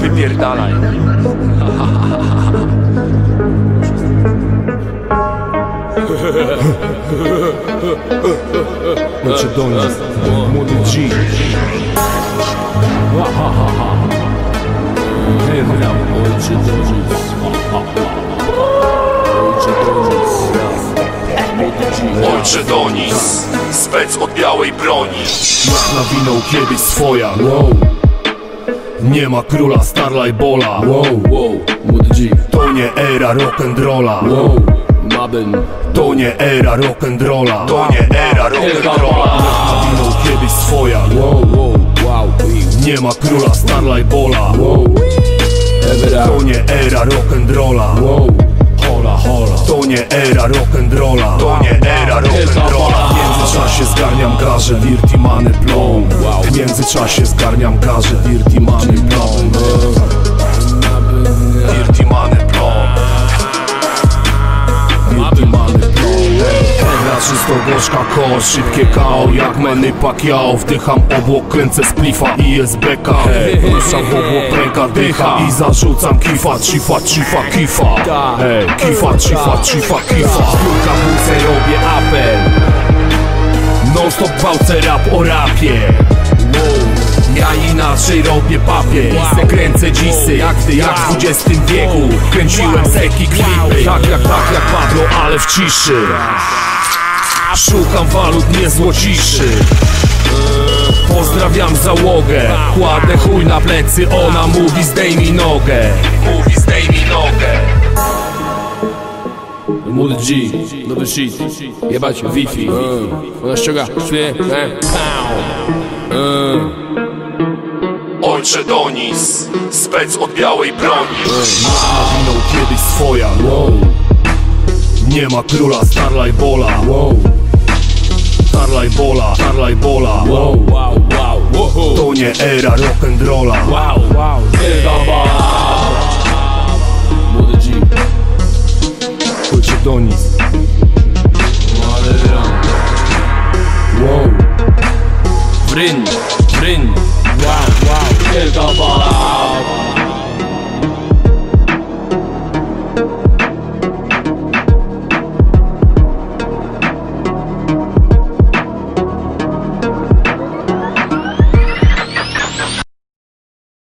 Wypierdalaj. Ojcze do nas, młody G do nas Ojcze G Ojcze Donis, spec od białej broni. Jak nawinął kiedyś swoja. Wow Nie ma króla Starlight Bola. Wow, wow, młody G. To nie era rock'n'rolla. Wow, Mabel To nie era rock'n'rolla. To nie era rock'n'rolla. Nawinął kiedyś swoja. Wow, wow, wow, Nie ma króla Starlight Bola. Wow. To nie era rock'n'rolla. Wow, Hola, hola. To nie era rock'n'rolla. To nie era rock'n'rolla międzyczasie zgarniam garze, Dirty Money plon. W międzyczasie zgarniam garze, Dirty Money plon. Dirty Money Plon. Dirty Money plon. Hewa czysto gorzka kosz, szybkie KO Jak Manny Pacquiao Wdycham obłok, kręcę splifa i jest beka. Puszczam w obłok, ręka dycha I zarzucam kifa, cifa, cifa, kifa. Kifa, cifa, cifa, kifa Gwałcę rap o rapie. Ja inaczej robię papier. Kręcę dzisy jak ty, jak w XX wieku. Kręciłem seki klipy. Tak jak, tak jak Pablo, ale w ciszy. Szukam walut, nie złociszy. Pozdrawiam załogę. Kładę chuj na plecy, ona mówi zdejmij nogę. Mówi zdejmij młody G. Nowy shit Jebać Wi-Fi. Uh. Ona ściąga. Śmie eh. uh. Ojcze Donis, spec od białej broni. Nawinął kiedyś swoja. Wow, Nie ma króla Starlight Bola. Wow, Starlight Bola, Starlight Bola. Wow, wow, wow, wow. To nie era rock'n'rolla. Wow, wow, Chodźcie do nic Wow, Bryn, bryn. wow, wow Wielka